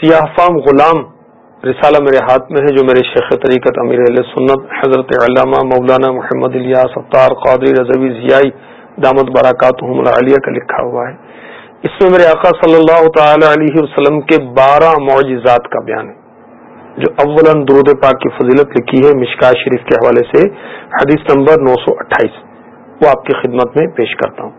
سیاہ فام غلام رسالہ میرے ہاتھ میں ہے، جو میرے شیخ طریقت امیر علیہ سنت حضرت علامہ مولانا محمد الیاس افطار قادری رضوی ضیائی دامت براکات علیہ کا لکھا ہوا ہے۔ اس میں میرے آقا صلی اللہ تعالی علیہ وسلم کے بارہ معجزات کا بیان ہے، جو اول درود پاک کی فضیلت لکھی ہے مشکا شریف کے حوالے سے، حدیث نمبر نو سو اٹھائیس۔ وہ آپ کی خدمت میں پیش کرتا ہوں۔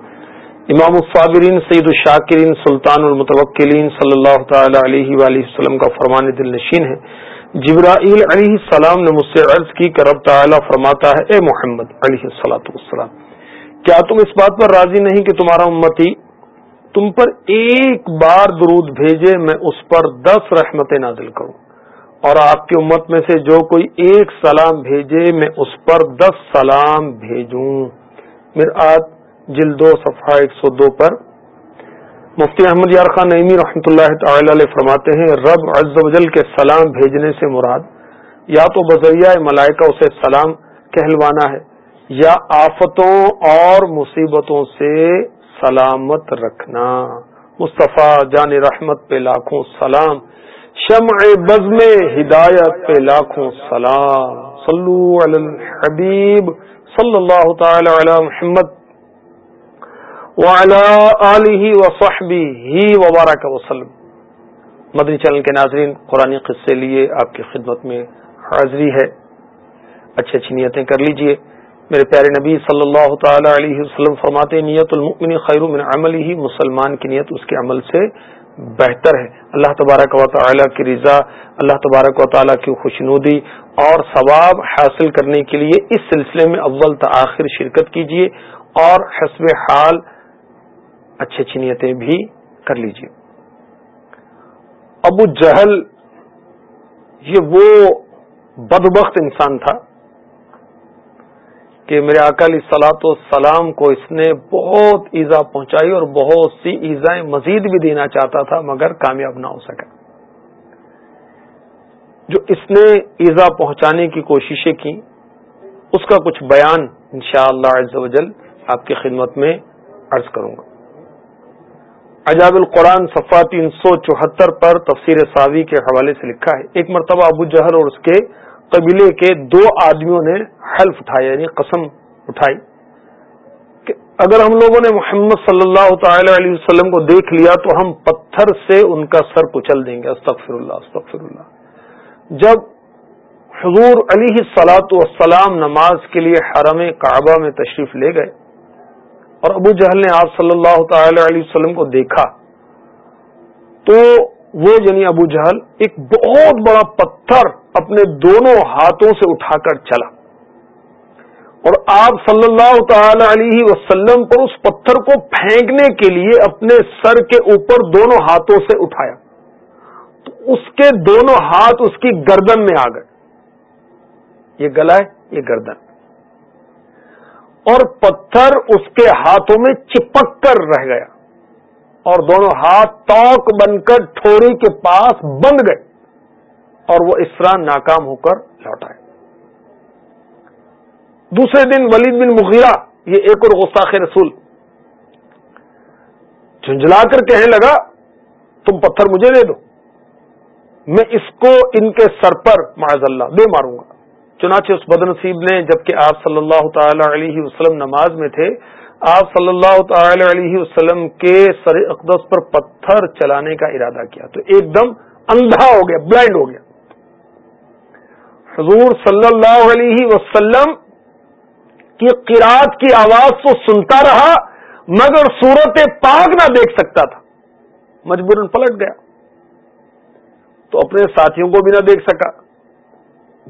امام الصابرین سعید الشاکرین سلطان المتوکلین صلی اللہ تعالی علیہ وآلہ وسلم کا فرمان دل نشین ہے۔ جبرائیل علیہ السلام نے مجھ سے عرض کی کہ رب تعالی فرماتا ہے، اے محمد علیہ السلاۃ والسلام، کیا تم اس بات پر راضی نہیں کہ تمہارا امتی تم پر ایک بار درود بھیجے، میں اس پر دس رحمتیں نازل کروں۔ اور آپ کی امت میں سے جو کوئی ایک سلام بھیجے، میں اس پر دس سلام بھیجوں۔ میرا جلد صفحہ ایک سو دو پر۔ مفتی احمد یار خان نعمی رحمۃ اللہ تعالی علیہ فرماتے ہیں، رب عز و جل کے سلام بھیجنے سے مراد، یا تو بذریعہ ملائکہ اسے سلام کہلوانا ہے، یا آفتوں اور مصیبتوں سے سلامت رکھنا۔ مصطفیٰ جان رحمت پہ لاکھوں سلام، شمع بزم ہدایت پہ لاکھوں سلام۔ صلو علی الحبیب صلی اللہ تعالی علی محمد۔ ہی وبارک وسلم۔ مدنی چینل کے ناظرین، قرآن قصے لیے آپ کی خدمت میں حاضری ہے۔ اچھی اچھی نیتیں کر لیجیے۔ میرے پیارے نبی صلی اللہ تعالی علیہ وسلم فرماتے نیت المؤمن خیر من عمل ہی مسلمان کی نیت اس کے عمل سے بہتر ہے۔ اللہ تبارک و تعالی کی رضا، اللہ تبارک و تعالی کی خوشنودی اور ثواب حاصل کرنے کے لیے اس سلسلے میں اول تاخیر شرکت کیجیے اور حسب حال اچھی اچھی نیتیں بھی کر لیجیے ابو جہل، یہ وہ بدبخت انسان تھا کہ میرے اکالی سلاط و سلام کو اس نے بہت ایزا پہنچائی اور بہت سی ایزائیں مزید بھی دینا چاہتا تھا، مگر کامیاب نہ ہو سکا۔ جو اس نے ایزا پہنچانے کی کوششیں کی اس کا کچھ بیان انشاءاللہ شاء اللہ آپ کی خدمت میں عرض کروں گا۔ عجاب القرآن صفا تین سو چوہتر پر تفسیر ساوی کے حوالے سے لکھا ہے۔ ایک مرتبہ ابو جہل اور اس کے قبیلے کے دو آدمیوں نے حلف اٹھایا یعنی قسم اٹھائی کہ اگر ہم لوگوں نے محمد صلی اللہ تعالی علیہ وسلم کو دیکھ لیا تو ہم پتھر سے ان کا سر کچل دیں گے۔ استغفر اللہ استغفر اللہ جب حضور علی سلاۃ والسلام نماز کے لیے حرم کعبہ میں تشریف لے گئے اور ابو جہل نے آپ صلی اللہ تعالی علیہ وسلم کو دیکھا تو وہ یعنی ابو جہل ایک بہت بڑا پتھر اپنے دونوں ہاتھوں سے اٹھا کر چلا اور آپ صلی اللہ تعالی علیہ وسلم پر اس پتھر کو پھینکنے کے لیے اپنے سر کے اوپر دونوں ہاتھوں سے اٹھایا تو اس کے دونوں ہاتھ اس کی گردن میں آ گئے یہ گلا ہے، یہ گردن۔ اور پتھر اس کے ہاتھوں میں چپک کر رہ گیا اور دونوں ہاتھ توک بن کر ٹھوڑی کے پاس بند گئے اور وہ اس طرح ناکام ہو کر لوٹ آئے۔ دوسرے دن ولید بن مغیرہ، یہ ایک اور غصہ رسول جھنجلا کر کہنے لگا، تم پتھر مجھے دے دو، میں اس کو ان کے سر پر معذ اللہ دے ماروں گا۔ چنانچہ اس بد نصیب نے جبکہ آپ صلی اللہ تعالی علیہ وسلم نماز میں تھے، آپ صلی اللہ تعالی علیہ وسلم کے سر اقدس پر پتھر چلانے کا ارادہ کیا تو ایک دم اندھا ہو گیا، بلائنڈ ہو گیا۔ حضور صلی اللہ علیہ وسلم کی قرآت کی آواز تو سنتا رہا، مگر صورت پاک نہ دیکھ سکتا تھا۔ مجبوراً پلٹ گیا۔ تو اپنے ساتھیوں کو بھی نہ دیکھ سکا۔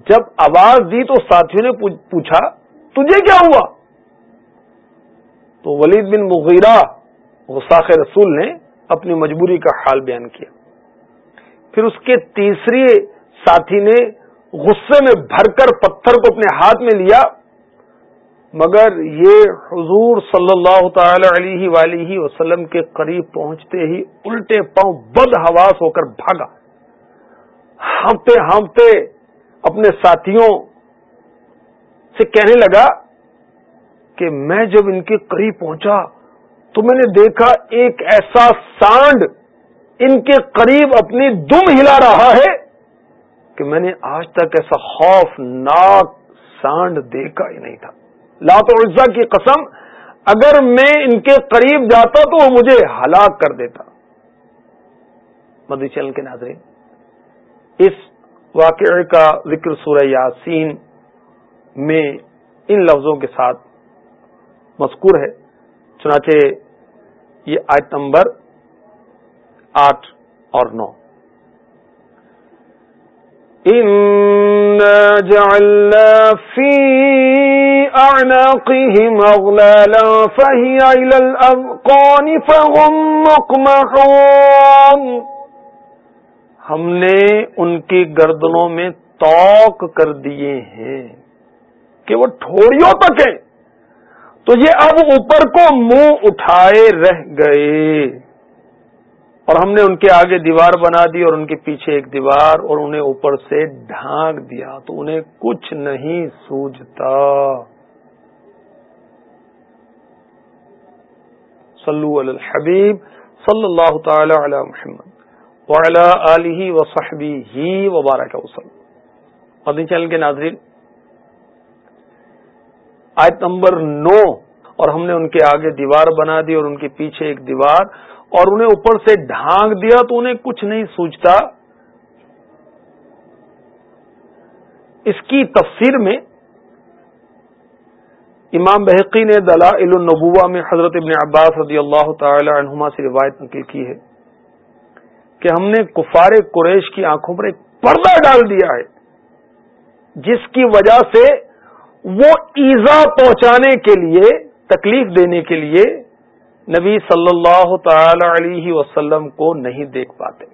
جب آواز دی تو ساتھیوں نے پوچھا، تجھے کیا ہوا؟ تو ولید بن مغیرہ غساخ رسول نے اپنی مجبوری کا حال بیان کیا۔ پھر اس کے تیسری ساتھی نے غصے میں بھر کر پتھر کو اپنے ہاتھ میں لیا، مگر یہ حضور صلی اللہ تعالی علیہ ولیہ وسلم کے قریب پہنچتے ہی الٹے پاؤں بد حواس ہو کر بھاگا۔ ہانپتے ہانپتے اپنے ساتھیوں سے کہنے لگا کہ میں جب ان کے قریب پہنچا تو میں نے دیکھا ایک ایسا سانڈ ان کے قریب اپنی دم ہلا رہا ہے کہ میں نے آج تک ایسا خوف ناک سانڈ دیکھا ہی نہیں تھا۔ لات عزا کی قسم، اگر میں ان کے قریب جاتا تو وہ مجھے ہلاک کر دیتا۔ مدی چل کے ناظرین، اس واقعے کا ذکر سورہ یاسین میں ان لفظوں کے ساتھ مذکور ہے۔ چنانچہ یہ آیت نمبر آٹھ اور نو۔ جعلنا في أعناقهم أغلالا فهي إلى الأذقان فهم مقمحون۔ ہم نے ان کی گردنوں میں توق کر دیے ہیں کہ وہ ٹھوڑیوں تک ہیں۔ تو یہ اب اوپر کو منہ اٹھائے رہ گئے۔ اور ہم نے ان کے آگے دیوار بنا دی اور ان کے پیچھے ایک دیوار اور انہیں اوپر سے ڈھانک دیا۔ تو انہیں کچھ نہیں سوجتا صلو علی الحبیب صلی اللہ تعالی علی محمد۔ وعلی آلہ و ہی وبارک وسلم۔ مدنی چینل کے ناظرین، آیت نمبر نو، اور ہم نے ان کے آگے دیوار بنا دی اور ان کے پیچھے ایک دیوار، اور انہیں اوپر سے ڈھانک دیا تو انہیں کچھ نہیں سوچتا اس کی تفسیر میں امام بحقی نے دلائل النبوہ میں حضرت ابن عباس رضی اللہ تعالی عنہما سے روایت نقل کی ہے۔ کہ ہم نے کفار قریش کی آنکھوں پر ایک پردہ ڈال دیا ہے، جس کی وجہ سے وہ ایزا پہنچانے کے لیے، تکلیف دینے کے لیے نبی صلی اللہ تعالی علیہ وسلم کو نہیں دیکھ پاتے۔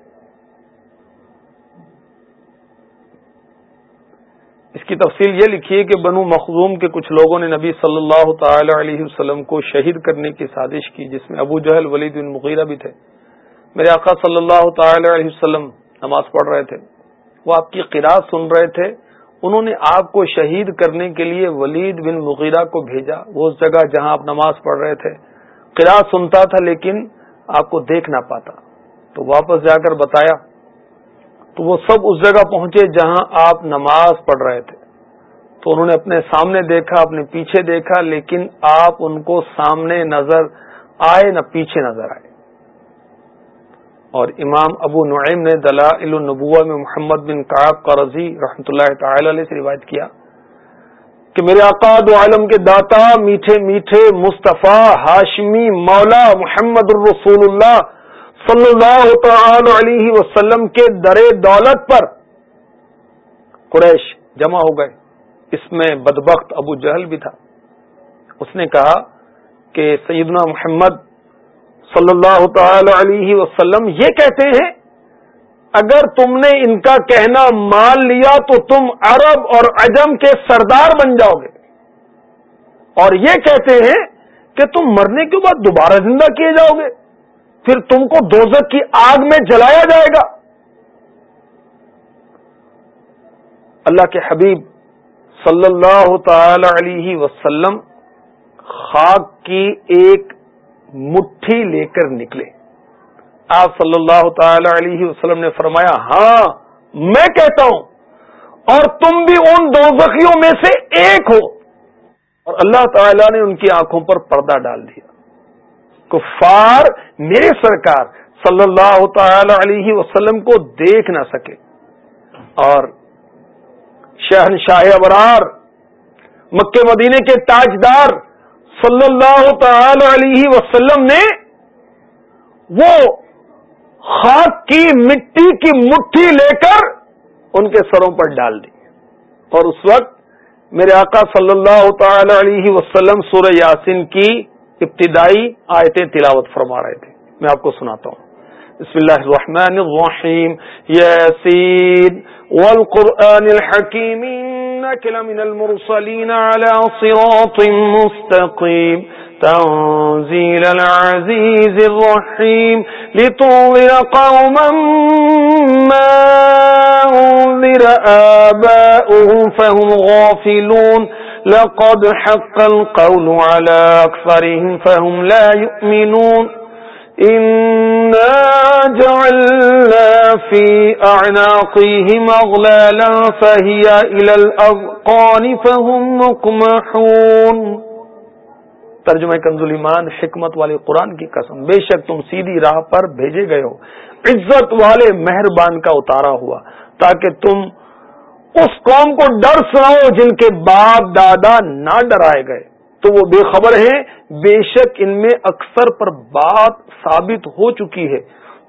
اس کی تفصیل یہ لکھی ہے کہ بنو مخزوم کے کچھ لوگوں نے نبی صلی اللہ تعالی علیہ وسلم کو شہید کرنے کی سازش کی، جس میں ابو جہل، ولید بن مغیرہ بھی تھے۔ میرے آقا صلی اللہ تعالی علیہ وسلم نماز پڑھ رہے تھے۔ وہ آپ کی قرآد سن رہے تھے۔ انہوں نے آپ کو شہید کرنے کے لیے ولید بن مغیرہ کو بھیجا۔ وہ اس جگہ جہاں آپ نماز پڑھ رہے تھے۔ قرآ سنتا تھا لیکن آپ کو دیکھ نہ پاتا۔ تو واپس جا کر بتایا۔ تو وہ سب اس جگہ پہنچے جہاں آپ نماز پڑھ رہے تھے۔ تو انہوں نے اپنے سامنے دیکھا، اپنے پیچھے دیکھا، لیکن آپ ان کو سامنے نظر آئے نہ پیچھے نظر آئے۔ اور امام ابو نعیم نے دلائل النبوہ میں محمد بن کاب قرضی رحمۃ اللہ تعالی علیہ سے روایت کیا کہ میرے آقا دو عالم کے داتا میٹھے میٹھے مصطفیٰ، ہاشمی، مولا محمد الرسول اللہ صلی اللہ تعالی علیہ وسلم کے در دولت پر قریش جمع ہو گئے۔ اس میں بدبخت ابو جہل بھی تھا۔ اس نے کہا کہ سیدنا محمد صلی اللہ تعالی علیہ وسلم یہ کہتے ہیں، اگر تم نے ان کا کہنا مان لیا تو تم عرب اور عجم کے سردار بن جاؤ گے۔ اور یہ کہتے ہیں کہ تم مرنے کے بعد دوبارہ زندہ کیے جاؤ گے۔ پھر تم کو دوزک کی آگ میں جلایا جائے گا۔ اللہ کے حبیب صلی اللہ تعالی علیہ وسلم خاک کی ایک مٹھی لے کر نکلے۔ آپ صلی اللہ تعالی علیہ وسلم نے فرمایا ہاں میں کہتا ہوں، اور تم بھی ان دو زخیوں میں سے ایک ہو۔ اور اللہ تعالی نے ان کی آنکھوں پر پردہ ڈال دیا۔ کفار میرے سرکار صلی اللہ تعالی علیہ وسلم کو دیکھ نہ سکے۔ اور شہن شاہ ابرار، مکہ مدینے کے تاجدار صلی اللہ تعالی علیہ وسلم نے وہ خاک کی مٹی کی مٹھی لے کر ان کے سروں پر ڈال دی۔ اور اس وقت میرے آقا صلی اللہ تعالی علیہ وسلم سورہ یاسین کی ابتدائی آیتیں تلاوت فرما رہے تھے۔ میں آپ کو سناتا ہوں۔ بسم اللہ الرحمن الرحیم۔ یاسین والقرآن الحکیم۔ انك لمن المرسلین على صراط مستقیم تنزيل العزيز الرحيم. لتنظر قوما ما أنذر آباؤهم فهم غافلون. لقد حق القول على أكثرهم فهم لا يؤمنون. جعلنا في أعناقهم أغلالا فهي إلى الأذقان فهم مكمحون ترجمہ کنزل ایمان، حکمت والے قرآن کی قسم۔ بے شک تم سیدھی راہ پر بھیجے گئے ہو۔ عزت والے مہربان کا اتارا ہوا، تاکہ تم اس قوم کو ڈر سناؤ جن کے باپ، دادا نہ ڈرائے گئے۔ تو وہ بے خبر ہیں۔ بے شک ان میں اکثر پر بات ثابت ہو چکی ہے۔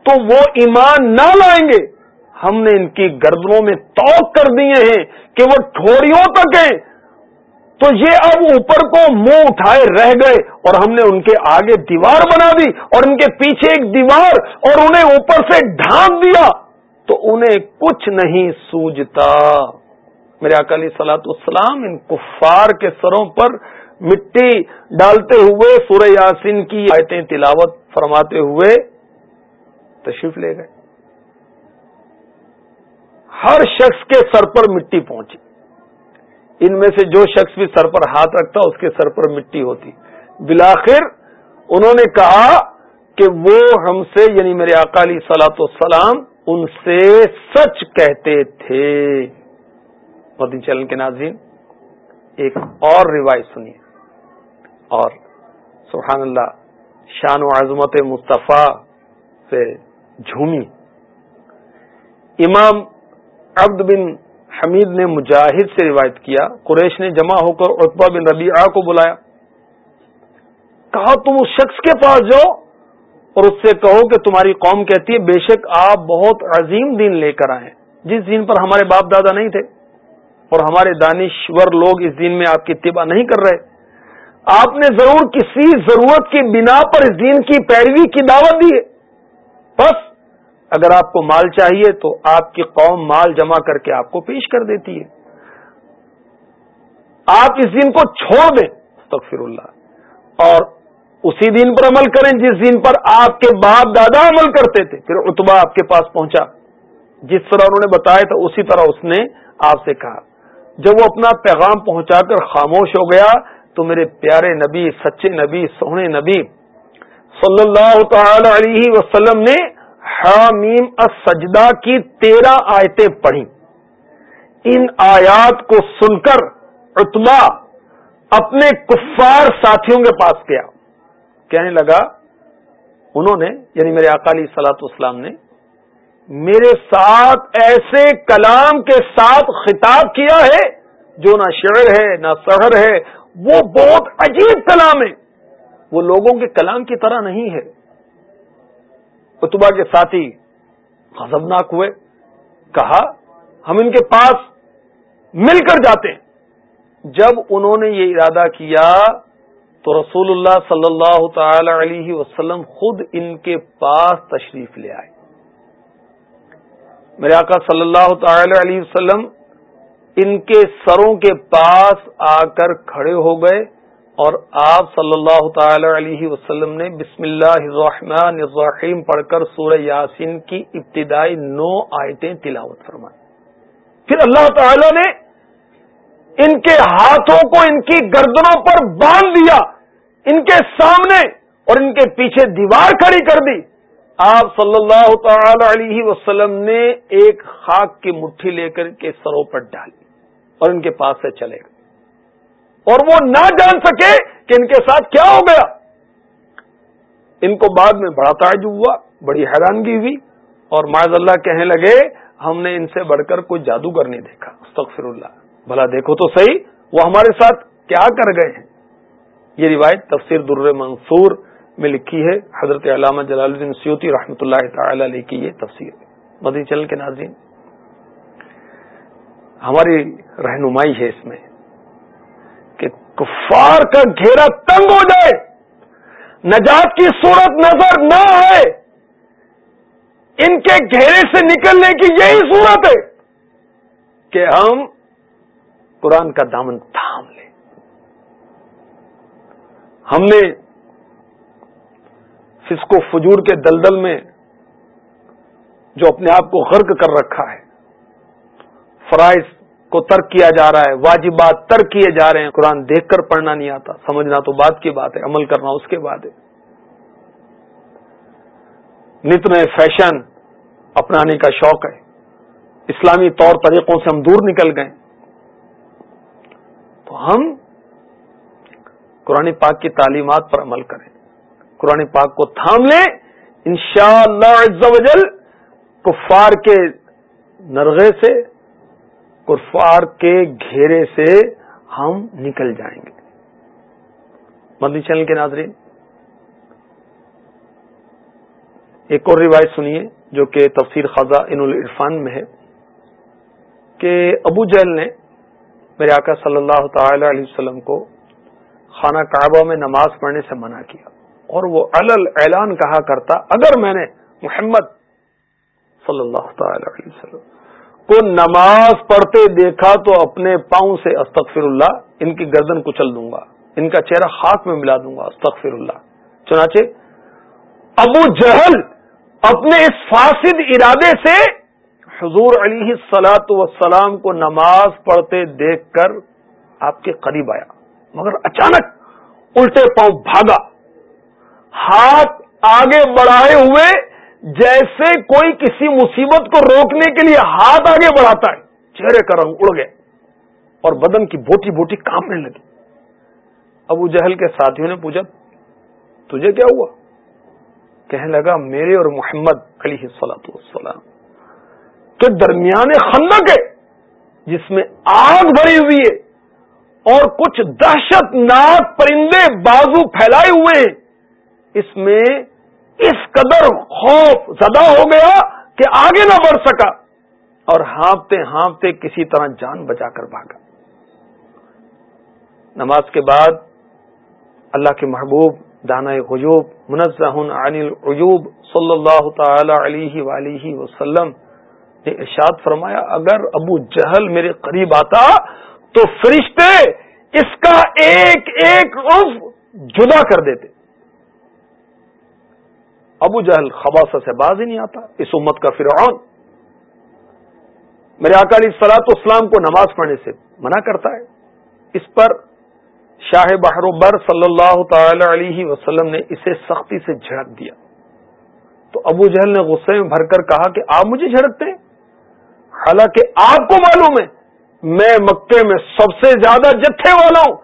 تو وہ ایمان نہ لائیں گے۔ ہم نے ان کی گردنوں میں توق کر دیے ہیں کہ وہ ٹھوڑیوں تک ہیں۔ تو یہ اب اوپر کو منہ اٹھائے رہ گئے اور ہم نے ان کے آگے دیوار بنا دی اور ان کے پیچھے ایک دیوار اور انہیں اوپر سے ڈھانک دیا۔ تو انہیں کچھ نہیں سوجتا۔ میرے اکالی سلاط اسلام ان کفار کے سروں پر مٹی ڈالتے ہوئے سورہ یاسین کی آیتیں تلاوت فرماتے ہوئے تشریف لے گئے۔ ہر شخص کے سر پر مٹی پہنچی۔ ان میں سے جو شخص بھی سر پر ہاتھ رکھتا اس کے سر پر مٹی ہوتی۔ بلاخر انہوں نے کہا کہ وہ ہم سے یعنی میرے اکالی سلاط والسلام، ان سے سچ کہتے تھے۔ مدین چلن کے ناظرین، ایک اور روایت سنیے۔ اور سبحان اللہ، شان و عظمت مصطفیٰ سے جھومی۔ امام عبد بن حمید نے مجاہد سے روایت کیا، قریش نے جمع ہو کر اتبا بن ربیعہ کو بلایا۔ کہا، تم اس شخص کے پاس جاؤ اور اس سے کہو کہ تمہاری قوم کہتی ہے، بے شک آپ بہت عظیم دین لے کر آئے جس دین پر ہمارے باپ دادا نہیں تھے اور ہمارے دانشور لوگ اس دین میں آپ کی اتباع نہیں کر رہے۔ آپ نے ضرور کسی ضرورت کی بنا پر اس دین کی پیروی کی دعوت دی ہے۔ بس، اگر آپ کو مال چاہیے تو آپ کی قوم مال جمع کر کے آپ کو پیش کر دیتی ہے۔ آپ اس دن کو چھوڑ دیں تقفر اللہ۔ اور اسی دن پر عمل کریں جس دن پر آپ کے باپ دادا عمل کرتے تھے۔ پھر اتبا آپ کے پاس پہنچا۔ جس طرح انہوں نے بتایا تھا، اسی طرح اس نے آپ سے کہا۔ جب وہ اپنا پیغام پہنچا کر خاموش ہو گیا تو میرے پیارے نبی، سچے نبی سونے نبی صلی اللہ تعالی علیہ وسلم نے حامیم السجدہ کی تیرہ آیتیں پڑھی ان آیات کو سن کر اتبا اپنے کفار ساتھیوں کے پاس گیا۔ کہنے لگا، انہوں نے یعنی میرے اکالی سلاط اسلام نے، میرے ساتھ ایسے کلام کے ساتھ خطاب کیا ہے جو نہ شعر ہے، نہ سہر ہے وہ بہت عجیب کلام ہے۔ وہ لوگوں کے کلام کی طرح نہیں ہے۔ اتبا کے ساتھی غضبناک ہوئے، کہا، ہم ان کے پاس مل کر جاتے ہیں۔ جب انہوں نے یہ ارادہ کیا، تو رسول اللہ صلی اللہ تعالی علیہ وسلم خود ان کے پاس تشریف لے آئے۔ میرے آقا صلی اللہ تعالی علیہ وسلم ان کے سروں کے پاس آ کر کھڑے ہو گئے اور آپ صلی اللہ تعالی علیہ وسلم نے بسم اللہ الرحمن الرحیم پڑھ کر سورہ یاسین کی ابتدائی نو آیتیں تلاوت فرمائی۔ پھر اللہ تعالی نے ان کے ہاتھوں کو ان کی گردنوں پر باندھ دیا، ان کے سامنے اور ان کے پیچھے دیوار کھڑی کر دی۔ آپ صلی اللہ تعالی علیہ وسلم نے ایک خاک کی مٹھی لے کر کے سروں پر ڈالی۔ اور ان کے پاس سے چلے گئے۔ اور وہ نہ جان سکے کہ ان کے ساتھ کیا ہو گیا۔ ان کو بعد میں بڑا تعجب ہوا، بڑی حیرانگی ہوئی اور معذ اللہ کہنے لگے، ہم نے ان سے بڑھ کر کوئی جادوگر نہیں دیکھا۔ استغفر اللہ۔ بھلا دیکھو تو صحیح، وہ ہمارے ساتھ کیا کر گئے ہیں۔ یہ روایت تفسیر در منصور میں لکھی ہے۔ حضرت علامہ جلال الدین سیوتی رحمۃ اللہ تعالی علیہ کی یہ تفسیر۔ مدی چل کے ناظرین ہماری رہنمائی ہے اس میں کہ کفار کا گھیرا تنگ ہو جائے، نجات کی صورت نظر نہ آئے، ان کے گھیرے سے نکلنے کی یہی صورت ہے کہ ہم قرآن کا دامن تھام لیں۔ ہم نے فسکو فجور کے دلدل میں جو اپنے آپ کو غرق کر رکھا ہے فرائض کو ترک کیا جا رہا ہے، واجبات ترک کیے جا رہے ہیں۔ قرآن دیکھ کر پڑھنا نہیں آتا، سمجھنا تو بات کی بات ہے، عمل کرنا اس کے بعد ہے۔ نت نئے فیشن اپنانے کا شوق ہے۔ اسلامی طور طریقوں سے ہم دور نکل گئے۔ تو ہم قرآن پاک کی تعلیمات پر عمل کریں۔ قرآن پاک کو تھام لیں۔ انشاءاللہ شاء اللہ کفار کے نرغے سے کفار کے گھیرے سے ہم نکل جائیں گے۔ مدنی چینل کے ناظرین، ایک اور روایت سنیے جو کہ تفسیر خزاں ان العرفان میں ہے کہ ابو جہل نے میرے آقا صلی اللہ تعالی علیہ وسلم کو خانہ کعبہ میں نماز پڑھنے سے منع کیا اور وہ الل اعلان کہا کرتا، اگر میں نے محمد صلی اللہ تعالی علیہ وسلم کو نماز پڑھتے دیکھا تو اپنے پاؤں سے استغفر اللہ ان کی گردن کچل دوں گا، ان کا چہرہ خاک میں ملا دوں گا استغفر اللہ چنانچہ، ابو جہل اپنے اس فاسد ارادے سے حضور علی سلاۃ وسلام کو نماز پڑھتے دیکھ کر آپ کے قریب آیا، مگر اچانک الٹے پاؤں بھاگا۔ ہاتھ آگے بڑھائے ہوئے جیسے کوئی کسی مصیبت کو روکنے کے لیے ہاتھ آگے بڑھاتا ہے، چہرے کا رنگ اڑ گئے اور بدن کی بوٹی بوٹی کانپنے لگی۔ ابو جہل کے ساتھیوں نے پوچھا، تجھے کیا ہوا؟ کہنے لگا، میرے اور محمد علی سلاۃ والسلام کے درمیان خندق ہے، جس میں آگ بھری ہوئی ہے اور کچھ دہشت ناک پرندے بازو پھیلائے ہوئے ہیں۔ اس میں اس قدر خوف زدہ ہو گیا کہ آگے نہ بڑھ سکا اور ہانپتے ہانپتے کسی طرح جان بچا کر بھاگا۔ نماز کے بعد اللہ کے محبوب دانا غیوب منزہ عن العیوب صلی اللہ تعالی علیہ ولیہ وسلم نے ارشاد فرمایا، اگر ابو جہل میرے قریب آتا تو فرشتے اس کا ایک ایک عف جدا کر دیتے۔ ابو جہل خباصہ سے باز ہی نہیں آتا، اس امت کا فرعون۔ میرے اکالی سلاط اسلام کو نماز پڑھنے سے منع کرتا ہے۔ اس پر شاہ بحر بر صلی اللہ تعالی علیہ وسلم نے اسے سختی سے جھڑک دیا۔ تو ابو جہل نے غصے میں بھر کر کہا کہ آپ مجھے جھڑکتے ہیں؟ حالانکہ آپ کو معلوم ہے، میں مکے میں سب سے زیادہ جتھے والا ہوں،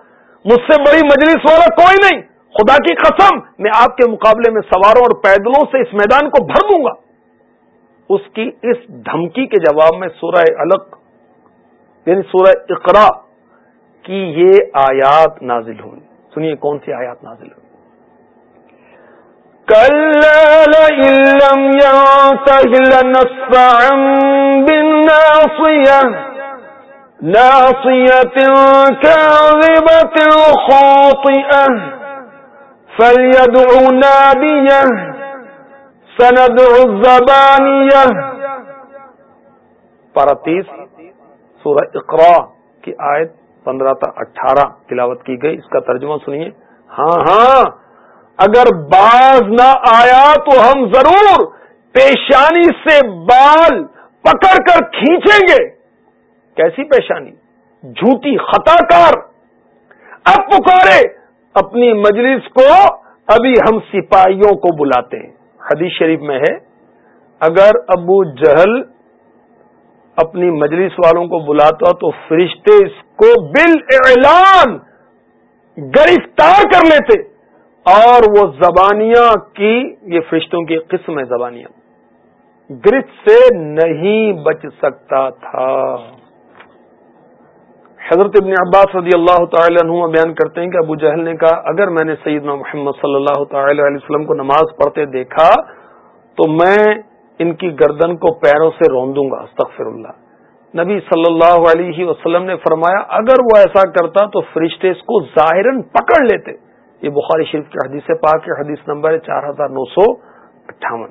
مجھ سے بڑی مجلس والا کوئی نہیں۔ خدا کی قسم، میں آپ کے مقابلے میں سواروں اور پیدلوں سے اس میدان کو بھر دوں گا۔ اس کی اس دھمکی کے جواب میں سورہ الگ یعنی سورہ اقرا کی یہ آیات نازل ہوئی۔ سنیے کون سی آیات نازل ہوئی۔ خاطئة فَلْيَدْعُ نَادِيَهْ سَنَدْعُ الزَّبَانِيَهْ پارا تیس، سورہ اقرا کی آیت پندرہ تا اٹھارہ تلاوت کی گئی، اس کا ترجمہ سنیے۔ ہاں ہاں اگر باز نہ آیا تو ہم ضرور پیشانی سے بال پکڑ کر کھینچیں گے۔ کیسی پیشانی؟ جھوٹی خطا کار اب پکارے۔ اپنی مجلس کو ابھی ہم سپاہیوں کو بلاتے ہیں۔ حدیث شریف میں ہے، اگر ابو جہل اپنی مجلس والوں کو بلاتا تو فرشتے اس کو بل اعلان گرفتار کر لیتے۔ اور وہ زبانیاں کی، یہ فرشتوں کی قسم ہے زبانیاں گرفت سے نہیں بچ سکتا تھا۔ حضرت ابن عباس رضی اللہ تعالی عنہ بیان کرتے ہیں کہ ابو جہل نے کہا، اگر میں نے سیدنا محمد صلی اللہ تعالی علیہ وسلم کو نماز پڑھتے دیکھا، تو میں ان کی گردن کو پیروں سے روندوں گا استغفر اللہ نبی صلی اللہ علیہ وسلم نے فرمایا، اگر وہ ایسا کرتا تو فرشتے اس کو ظاہر پکڑ لیتے۔ یہ بخاری شریف کی حدیث پاک کے حدیث نمبر ہے چار ہزار نو سو اٹھاون۔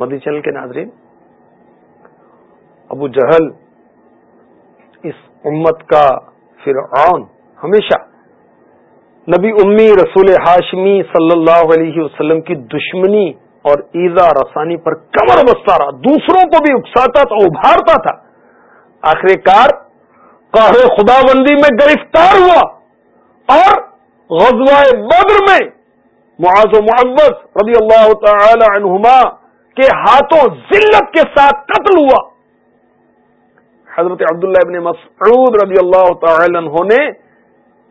مدی چل کے ناظرین، ابو جہل امت کا فرعون ہمیشہ۔ نبی امی رسول ہاشمی صلی اللہ علیہ وسلم کی دشمنی اور ایزا رسانی پر کمر بستا رہا دوسروں کو بھی اکساتا تھا، ابھارتا تھا۔ آخر کار قہر خدا بندی میں گرفتار ہوا اور غزوہ بدر میں معاذ و محبت رضی اللہ تعالی عنہما کے ہاتھوں ذلت کے ساتھ قتل ہوا۔ حضرت عبداللہ ابن مسعود رضی اللہ تعالی عنہ نے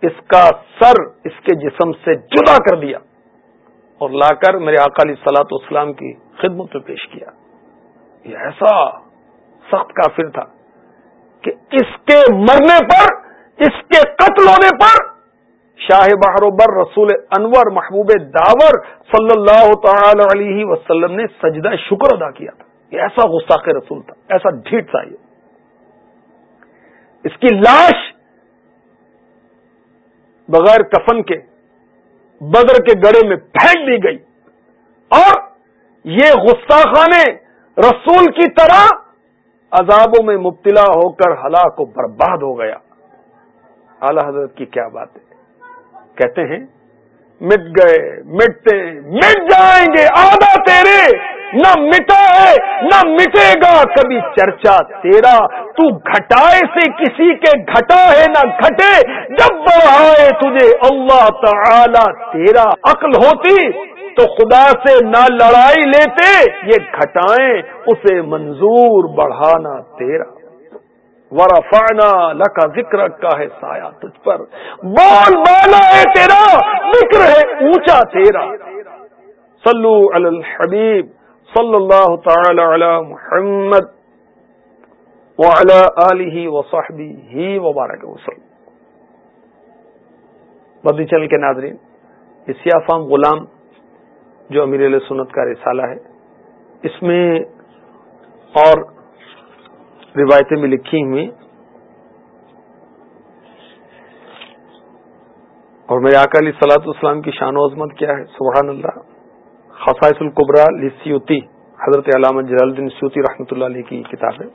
اس کا سر اس کے جسم سے جدا کر دیا اور لا کر میرے اکالی سلاط اسلام کی خدمت میں پیش کیا۔ یہ ایسا سخت کافر تھا کہ اس کے مرنے پر، اس کے قتل ہونے پر شاہ بہر بر رسول انور محبوب داور صلی اللہ تعالی علیہ وسلم نے سجدہ شکر ادا کیا تھا۔ یہ ایسا غصہ کے رسول تھا، ایسا ڈھیٹ تھا یہ۔ اس کی لاش بغیر کفن کے، بدر کے گڑے میں پھینک دی گئی۔ اور یہ غصہ خانے رسول کی طرح عذابوں میں مبتلا ہو کر ہلاک و برباد ہو گیا۔ اعلی حضرت کی کیا بات ہے؟ کہتے ہیں، مٹ گئے، مٹتے مٹ جائیں گے آدھا تیرے۔ نہ مٹا ہے نہ مٹے گا کبھی چرچا تیرا۔ تو گھٹائے سے کسی کے گھٹا ہے نہ گھٹے۔ جب بڑھائے تجھے اللہ تعالی تیرا عقل ہوتی، تو خدا سے نہ لڑائی لیتے، یہ گھٹائیں اسے منظور بڑھانا تیرا۔ ورفعنا لکا ذکر کا ہے سایہ تجھ پر۔ بول بالا ہے تیرا، ذکر ہے اونچا تیرا۔ صلو علی الحبیب۔ صلی اللہ تعالی علی محمد وعلی آلہ وصحبہ ہی وبارک وسلم۔ بدی چل کے ناظرین، یہ فام غلام جو امیر علیہ سنت کا رسالہ ہے، اس میں اور روایتیں بھی لکھی ہوئی اور میرے اکالی سلاط اسلام کی شان و عظمت کیا ہے؟ سبحان اللہ۔ خصائص القبرا لسیوتی حضرت علامہ جلال الدین سیوتی رحمۃ اللہ علیہ کی کتاب ہے۔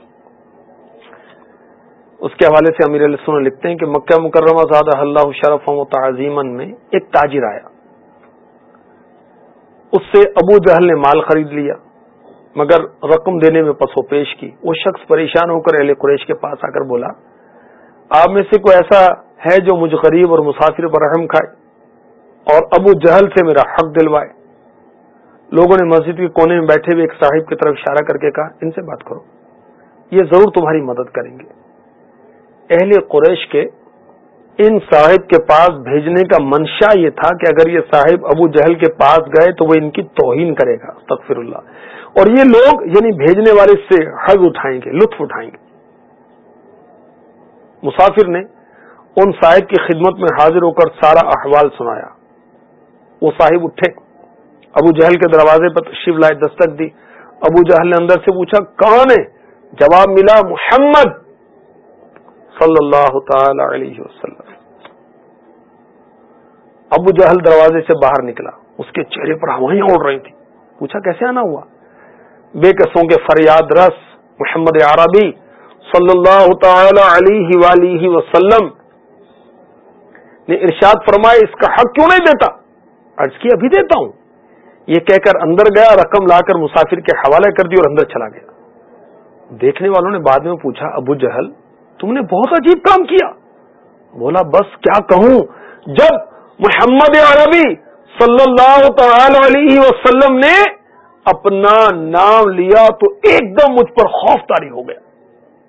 اس کے حوالے سے امیر علیہ سن لکھتے ہیں کہ مکہ مکرمہ زادہ اللہ شرف و تعظیمن میں ایک تاجر آیا۔ اس سے ابو جہل نے مال خرید لیا، مگر رقم دینے میں پسو پیش کی۔ وہ شخص پریشان ہو کر اہل قریش کے پاس آ کر بولا، آپ میں سے کوئی ایسا ہے جو مجھ غریب اور مسافر پر رحم کھائے اور ابو جہل سے میرا حق دلوائے؟ لوگوں نے مسجد کے کونے میں بیٹھے ہوئے ایک صاحب کی طرف اشارہ کر کے کہا، ان سے بات کرو۔ یہ ضرور تمہاری مدد کریں گے۔ اہل قریش کے ان صاحب کے پاس بھیجنے کا منشا یہ تھا کہ اگر یہ صاحب ابو جہل کے پاس گئے تو وہ ان کی توہین کرے گا۔ تقفر اللہ۔ اور یہ لوگ یعنی بھیجنے والے سے حض اٹھائیں گے، لطف اٹھائیں گے۔ مسافر نے ان صاحب کی خدمت میں حاضر ہو کر سارا احوال سنایا۔ وہ صاحب اٹھے۔ ابو جہل کے دروازے پر تشریف لائے دستک دی۔ ابو جہل نے اندر سے پوچھا، کون ہے؟ جواب ملا، محمد صلی اللہ تعالی علیہ وسلم۔ ابو جہل دروازے سے باہر نکلا۔ اس کے چہرے پر ہوائیاں اڑ رہی تھی پوچھا، کیسے آنا ہوا؟ بے قصوں کے فریاد رس، محمد عربی صلی اللہ تعالی علیہ وسلم نے ارشاد فرمائے اس کا حق کیوں نہیں دیتا؟ عرض کی ابھی دیتا ہوں۔ یہ کہہ کر اندر گیا، رقم لا کر مسافر کے حوالے کر دی اور اندر چلا گیا۔ دیکھنے والوں نے بعد میں پوچھا، ابو جہل، تم نے بہت عجیب کام کیا؟ بولا، بس کیا کہوں؟ جب محمد عربی صلی اللہ تعالی علیہ وسلم نے اپنا نام لیا تو ایک دم مجھ پر خوف تاری ہو گیا۔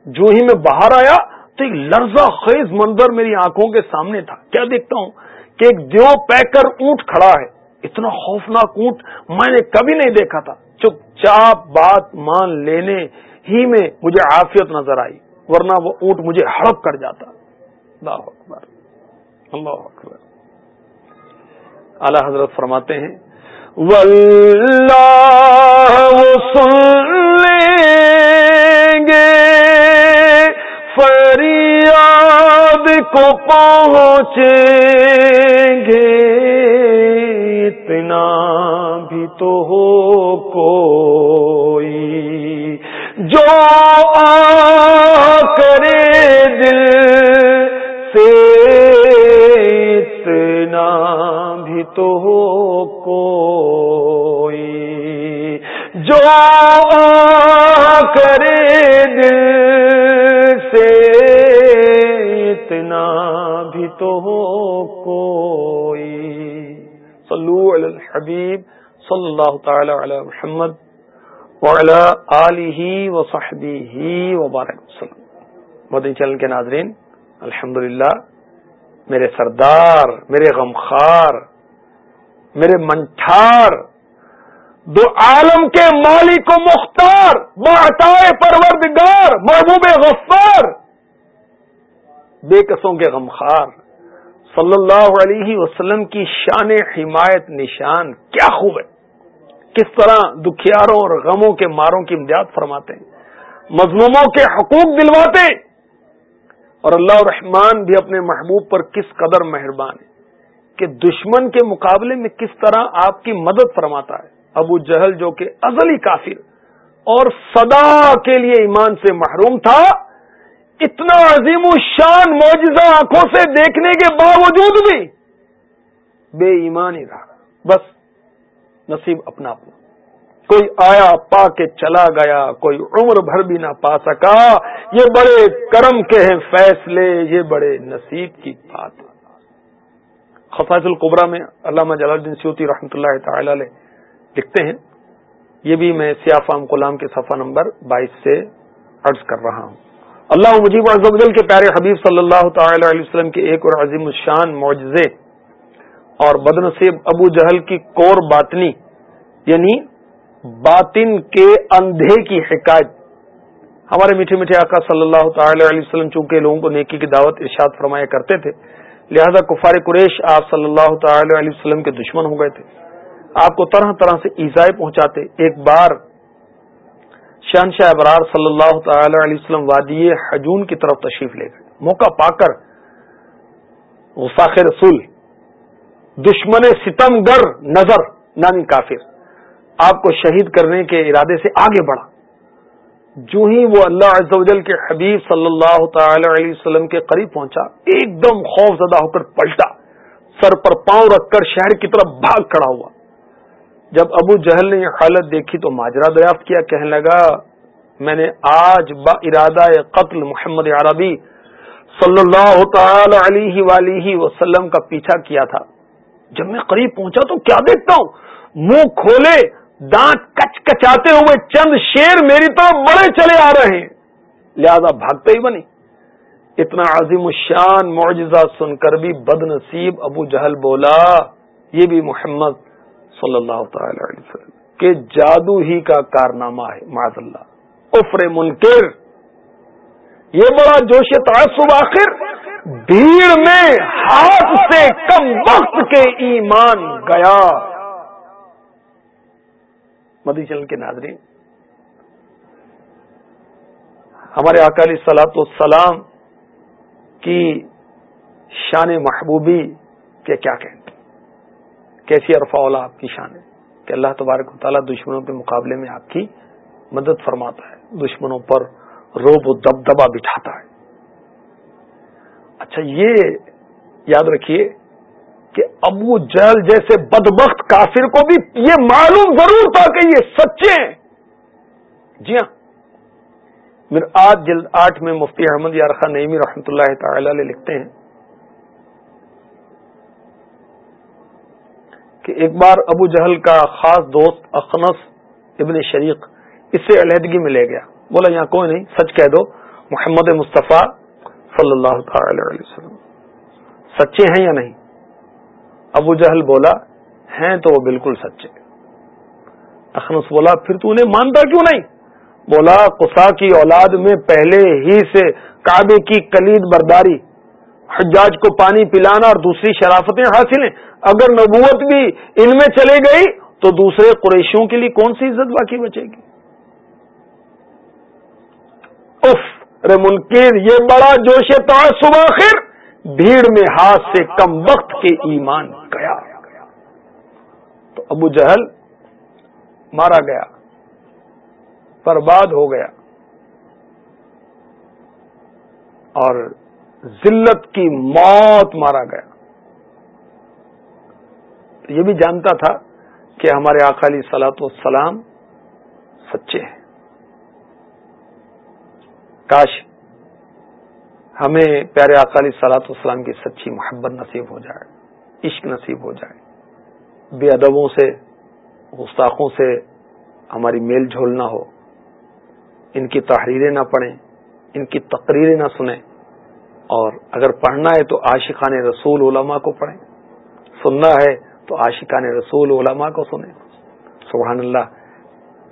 جو ہی میں باہر آیا تو ایک لرزہ خیز منظر میری آنکھوں کے سامنے تھا۔ کیا دیکھتا ہوں کہ ایک دیو پیکر اونٹ کھڑا ہے۔ اتنا خوفناک اونٹ میں نے کبھی نہیں دیکھا تھا۔ چپ چاپ بات مان لینے ہی میں مجھے عافیت نظر آئی، ورنہ وہ اونٹ مجھے ہڑپ کر جاتا۔ اللہ اکبر اللہ اکبر۔ اعلی حضرت فرماتے ہیں گے، فریاد کو پہنچیں گے۔ اتنا بھی تو ہو کوئی۔ جو آ کرے دل سے اتنا بھی تو ہو کوئی۔ جو آ کرے دل سے اتنا بھی تو ہو کوئی۔ صلو علی الحبیب صلی اللہ تعالی علی محمد وعلی آلہ وصحبہ وبارک وسلم. مدنی چینل کے ناظرین، الحمدللہ، میرے سردار، میرے غمخار میرے منٹھار، دو عالم کے مالک و مختار باتائے پروردگار، محبوب غفار، بے قصوں کے غمخار صلی اللہ علیہ وسلم کی شان حمایت نشان، کیا خوب ہے۔ کس طرح دکھیاروں اور غموں کے ماروں کی امداد فرماتے ہیں۔ مظلوموں کے حقوق دلواتے اور اللہ الرحمان بھی اپنے محبوب پر کس قدر مہربان ہے کہ دشمن کے مقابلے میں کس طرح آپ کی مدد فرماتا ہے۔ ابو جہل جو کہ ازلی کافر اور صدا کے لیے ایمان سے محروم تھا اتنا عظیم الشان معجزہ آنکھوں سے دیکھنے کے باوجود بھی بے ایمان ہی رہا۔ بس نصیب اپنا اپنا۔ کوئی آیا پا کے چلا گیا، کوئی عمر بھر بھی نہ پا سکا۔ یہ بڑے کرم کے ہیں فیصلے، یہ بڑے نصیب کی بات۔ خفاظ القبرا میں علامہ جلال الدین سیوتی رحمۃ اللہ تعالی علیہ لکھتے ہیں۔ یہ بھی میں سیافام غلام کے صفحہ نمبر بائیس سے عرض کر رہا ہوں۔ اللہ مجیب اعظم کے پیارے حبیب صلی اللہ تعالی علیہ وسلم کے ایک اور عظیم الشان معجزے اور بد نصیب ابو جہل کی کور باطنی یعنی باطن کے اندھے کی حکایت۔ ہمارے میٹھے میٹھے آقا صلی اللہ تعالی علیہ وسلم چونکہ لوگوں کو نیکی کی دعوت ارشاد فرمایا کرتے تھے، لہذا کفار قریش آپ صلی اللہ تعالی علیہ وسلم کے دشمن ہو گئے تھے۔ آپ کو طرح طرح سے ایزائے پہنچاتے، ایک بار شہنشاہ ابرار صلی اللہ تعالی علیہ وسلم وادی حجون کی طرف تشریف لے گئے۔ موقع پا کر غساخ رسول، دشمن ستم گر نظر نامی کافر، آپ کو شہید کرنے کے ارادے سے آگے بڑھا۔ جو ہی وہ اللہ عز و جل کے حبیب صلی اللہ تعالی علیہ وسلم کے قریب پہنچا، ایک دم خوف زدہ ہو کر پلٹا، سر پر پاؤں رکھ کر شہر کی طرف بھاگ کھڑا ہوا۔ جب ابو جہل نے یہ حالت دیکھی تو ماجرا دریافت کیا، کہنے لگا، میں نے آج با ارادہ قتل محمد عربی صلی اللہ تعالی علیہ ولیہ وسلم کا پیچھا کیا تھا۔ جب میں قریب پہنچا تو کیا دیکھتا ہوں؟ منہ کھولے، دانت کچ کچاتے ہوئے چند شیر میری طرف بڑے چلے آ رہے ہیں۔ لہذا بھاگتے ہی بنی اتنا عظیم الشان معجزہ سن کر بھی بد نصیب ابو جہل بولا، یہ بھی محمد صلی اللہ تعالی علیہ وسلم کے جادو ہی کا کارنامہ ہے معذ اللہ۔ افر منکر، یہ بڑا جوش تعصب آخر، بھیڑ میں ہاتھ سے کم وقت کے ایمان گیا۔ مدی چل کے ناظرین، ہمارے اکالی سلاط السلام کی شان محبوبی کے کیا کہتے کیسی ارفا آپ کی شان ہے کہ اللہ تبارک و تعالیٰ دشمنوں کے مقابلے میں آپ کی مدد فرماتا ہے، دشمنوں پر روب و دبدبا بٹھاتا ہے۔ اچھا یہ یاد رکھیے کہ ابو جہل جیسے بدبخت کافر کو بھی یہ معلوم ضرور تھا کہ یہ سچے ہیں۔ جی ہاں۔ میرے آج جلد آٹھ میں مفتی احمد یارخان نعیمی رحمۃ اللہ تعالی علیہ لکھتے ہیں کہ ایک بار ابو جہل کا خاص دوست اخنس ابن شریق اس سے علیحدگی میں لے گیا۔ بولا، یہاں کوئی نہیں، سچ کہہ دو، محمد مصطفیٰ صلی اللہ تعالی علیہ وسلم۔ سچے ہیں یا نہیں؟ ابو جہل بولا، ہیں تو وہ بالکل سچے۔ اخنس بولا، پھر تو انہیں مانتا کیوں نہیں؟ بولا قصا کی اولاد میں پہلے ہی سے کعبے کی کلید برداری حجاج کو پانی پلانا اور دوسری شرافتیں حاصل ہیں۔ اگر نبوت بھی ان میں چلے گئی تو دوسرے قریشیوں کے لیے کون سی عزت باقی بچے گی؟ اف رے منکر، یہ بڑا جوش تعصب آخر۔ بھیڑ میں ہاتھ سے کم وقت کے ایمان گیا۔ تو ابو جہل مارا گیا، برباد ہو گیا۔ اور ذلت کی موت مارا گیا۔ یہ بھی جانتا تھا کہ ہمارے اقالی سلاط والسلام سچے ہیں۔ کاش ہمیں پیارے اقالی سلاط اسلام کی سچی محبت نصیب ہو جائے، عشق نصیب ہو جائے۔ بے ادبوں سے، گستاخوں سے ہماری میل جھول نہ ہو، ان کی تحریریں نہ پڑھیں، ان کی تقریریں نہ سنیں۔ اور اگر پڑھنا ہے تو عاشقان رسول علماء کو پڑھیں۔ سننا ہے تو عاشقان رسول علماء کو سنیں۔ سبحان اللہ،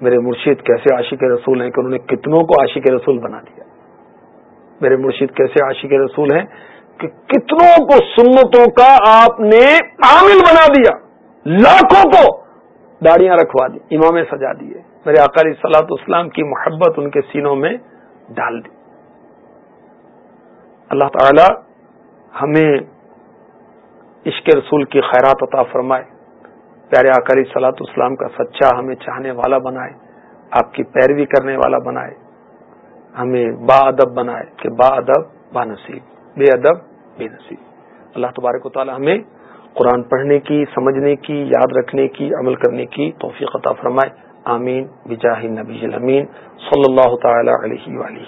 میرے مرشید کیسے عاشق رسول ہیں کہ انہوں نے کتنوں کو عاشق رسول بنا دیا۔ میرے مرشید کیسے عاشق رسول ہیں کہ کتنوں کو سنتوں کا آپ نے عامل بنا دیا۔ لاکھوں کو داڑیاں رکھوا دی امام سجا دیے۔ میرے اکالی سلاط اسلام کی محبت ان کے سینوں میں ڈال دی۔ اللہ تعالی ہمیں عشق رسول کی خیرات عطا فرمائے۔ پیارے آکری سلاط اسلام کا سچا ہمیں چاہنے والا بنائے، آپ کی پیروی کرنے والا بنائے، ہمیں با ادب بنائے کہ با ادب با نصیب، بے ادب بے نصیب۔ اللہ تبارک و تعالی ہمیں قرآن پڑھنے کی، سمجھنے کی، یاد رکھنے کی، عمل کرنے کی توفیق عطا فرمائے۔ آمین۔ بجاہ نبی امین صلی اللہ تعالی علیہ وآلہ